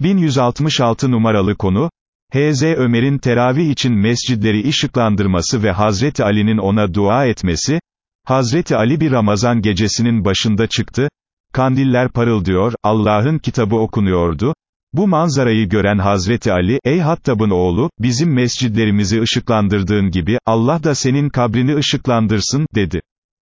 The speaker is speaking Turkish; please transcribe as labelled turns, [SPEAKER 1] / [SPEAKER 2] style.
[SPEAKER 1] 1166 numaralı konu, H.Z. Ömer'in teravih için mescidleri ışıklandırması ve Hazreti Ali'nin ona dua etmesi, Hazreti Ali bir Ramazan gecesinin başında çıktı, kandiller parıldıyor, Allah'ın kitabı okunuyordu, bu manzarayı gören Hazreti Ali, ey Hattab'ın oğlu, bizim mescidlerimizi ışıklandırdığın gibi, Allah da senin kabrini ışıklandırsın, dedi.